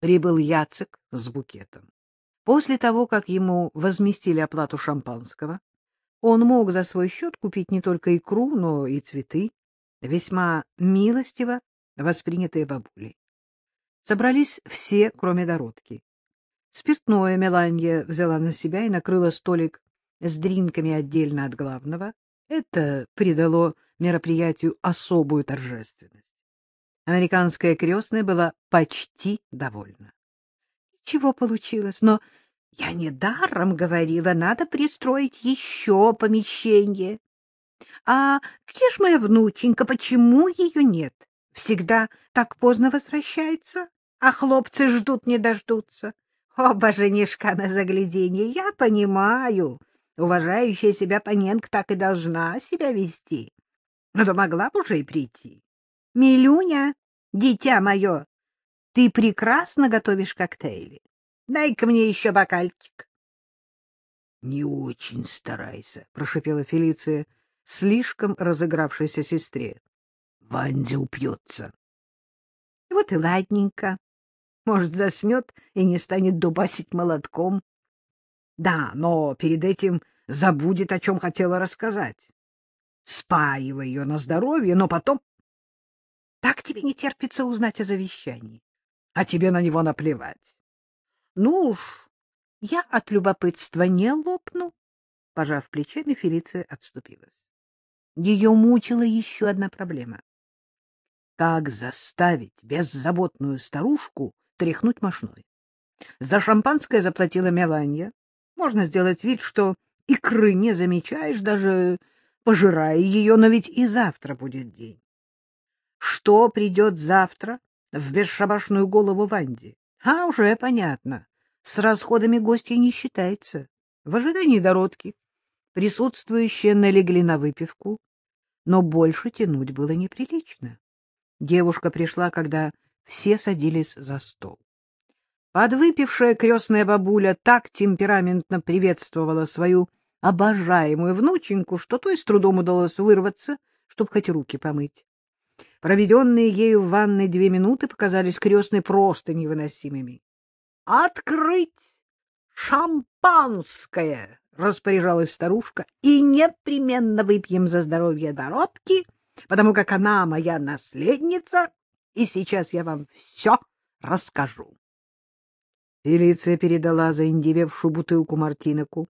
прибыл Яцек с букетом. После того, как ему возместили оплату шампанского, он мог за свой счет купить не только икру, но и цветы, весьма милостиво воспринятые бабулей. Собрались все, кроме Дородки. Спиртное Меланья взяла на себя и накрыла столик с дринками отдельно от главного. Это придало мероприятию особую торжественность. Американская крестная была почти довольна. Чего получилось, но я недаром говорила, надо пристроить еще помещение. А где ж моя внученька, почему ее нет? Всегда так поздно возвращается, а хлопцы ждут не дождутся. О, боженишка на загляденье, я понимаю. Уважающая себя паненка так и должна себя вести. Но то могла бы уже и прийти. Милюня, дитя мое, ты прекрасно готовишь коктейли. Дай-ка мне еще бокальчик. — Не очень старайся, — прошипела Фелиция слишком разыгравшейся сестре. — Вандя упьется. — Вот и ладненько. Может, заснет и не станет дубасить молотком. Да, но перед этим забудет, о чем хотела рассказать. Спаивай ее на здоровье, но потом... Так тебе не терпится узнать о завещании, а тебе на него наплевать. Ну уж, я от любопытства не лопну. Пожав плечами, Фелиция отступилась. Ее мучила еще одна проблема. Как заставить беззаботную старушку тряхнуть мошной. За шампанское заплатила Меланья. Можно сделать вид, что икры не замечаешь, даже пожирая ее, но ведь и завтра будет день. Что придет завтра в бесшабашную голову Ванди? А, уже понятно. С расходами гостей не считается. В ожидании Дородки присутствующие налегли на выпивку, но больше тянуть было неприлично. Девушка пришла, когда все садились за стол. Подвыпившая крестная бабуля так темпераментно приветствовала свою обожаемую внученьку, что той с трудом удалось вырваться, чтобы хоть руки помыть. Проведенные ею в ванной две минуты показались крестной просто невыносимыми. — Открыть шампанское! — распоряжалась старушка. — И непременно выпьем за здоровье Дородки, потому как она моя наследница и сейчас я вам все расскажу. Фелиция передала заиндевевшую бутылку Мартинеку.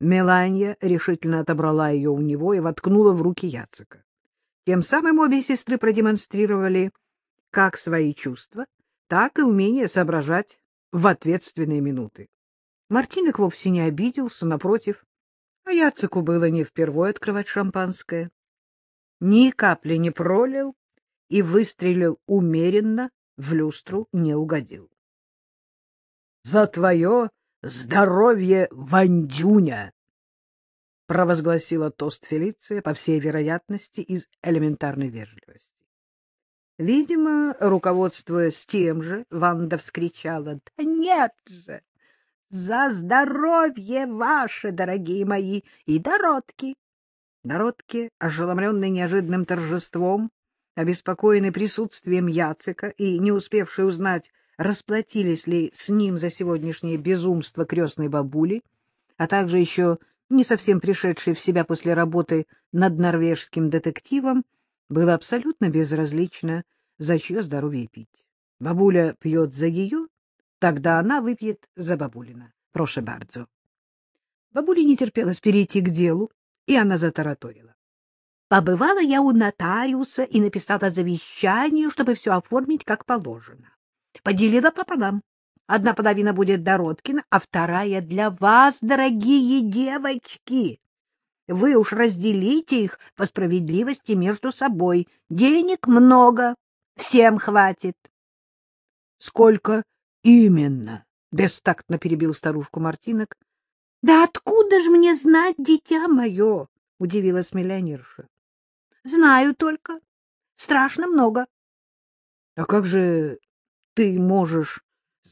Меланья решительно отобрала ее у него и воткнула в руки Яцека. Тем самым обе сестры продемонстрировали как свои чувства, так и умение соображать в ответственные минуты. Мартинек вовсе не обиделся, напротив, а Яцеку было не впервой открывать шампанское. Ни капли не пролил, и выстрелил умеренно, в люстру не угодил. — За твое здоровье, Вандюня! — провозгласила тост Фелиция, по всей вероятности, из элементарной вежливости. Видимо, руководствуясь тем же, Ванда вскричала, — Да нет же! За здоровье ваше, дорогие мои, и дородки! Дородки, ошеломленные неожиданным торжеством, обеспокоенный присутствием Яцека и не успевший узнать, расплатились ли с ним за сегодняшнее безумство крестной бабули, а также еще не совсем пришедший в себя после работы над норвежским детективом, было абсолютно безразлично, за чье здоровье пить. Бабуля пьет за ее, тогда она выпьет за бабулина. Проше бардзо. Бабуле не терпелось перейти к делу, и она затараторила. Побывала я у нотариуса и написала завещание, чтобы все оформить как положено. Поделила пополам. Одна половина будет Дородкина, а вторая для вас, дорогие девочки. Вы уж разделите их по справедливости между собой. Денег много, всем хватит. — Сколько именно? — бестактно перебил старушку Мартинок. — Да откуда же мне знать, дитя мое? — удивилась миллионерша. Знаю только. Страшно много. — А как же ты можешь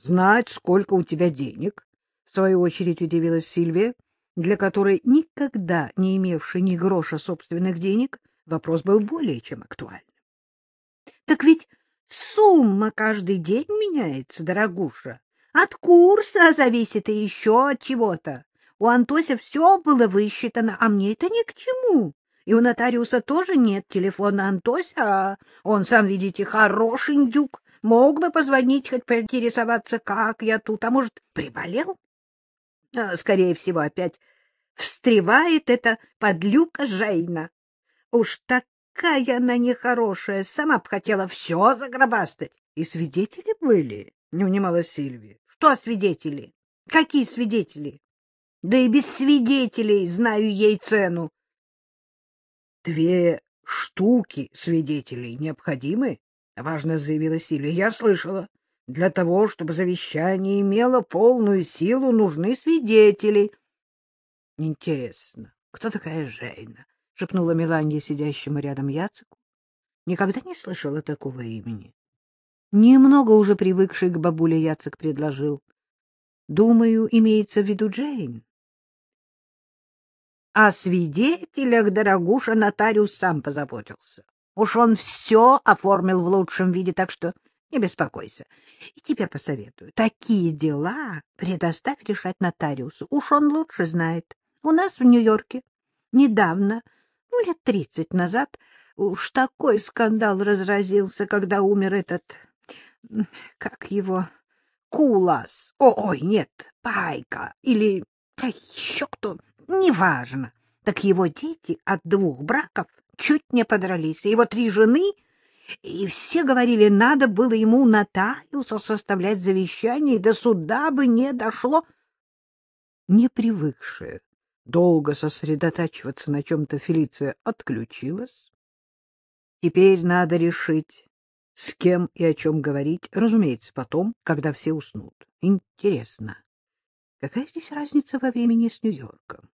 знать, сколько у тебя денег? В свою очередь удивилась Сильвия, для которой, никогда не имевшей ни гроша собственных денег, вопрос был более чем актуальным. — Так ведь Сумма каждый день меняется, дорогуша. От курса зависит и еще от чего-то. У Антося все было высчитано, а мне это ни к чему. И у нотариуса тоже нет телефона Антося, а он, сам видите, хороший индюк. Мог бы позвонить, хоть поинтересоваться, как я тут, а может, приболел? А, скорее всего, опять встревает эта подлюка Жейна. Уж такая она нехорошая, сама б хотела все загробастать. И свидетели были, не унимала Сильвия. Что свидетели? Какие свидетели? Да и без свидетелей знаю ей цену. Две штуки свидетелей необходимы, — важно заявила Сильвия. Я слышала, для того, чтобы завещание имело полную силу, нужны свидетели. — Интересно, кто такая Жейна? — шепнула Меланья сидящему рядом Яцеку. Никогда не слышала такого имени. Немного уже привыкший к бабуле Яцек предложил. — Думаю, имеется в виду Джейн. О свидетелях, дорогуша, нотариус сам позаботился. Уж он все оформил в лучшем виде, так что не беспокойся. И тебе посоветую. Такие дела предоставь решать нотариусу. Уж он лучше знает. У нас в Нью-Йорке недавно, ну, лет тридцать назад, уж такой скандал разразился, когда умер этот... Как его? Кулас. О, ой, нет, Пайка. Или а еще кто, неважно. Так его дети от двух браков чуть не подрались, его три жены, и все говорили, надо было ему нотариуса составлять завещание, и до суда бы не дошло. Не привыкшая долго сосредотачиваться на чем-то, Фелиция отключилась. Теперь надо решить, с кем и о чем говорить, разумеется, потом, когда все уснут. Интересно, какая здесь разница во времени с Нью-Йорком?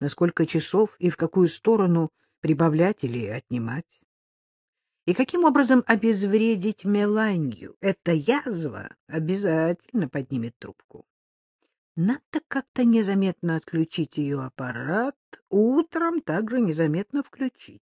На сколько часов и в какую сторону прибавлять или отнимать? И каким образом обезвредить Меланью? Эта язва обязательно поднимет трубку. Надо как-то незаметно отключить ее аппарат, утром также незаметно включить.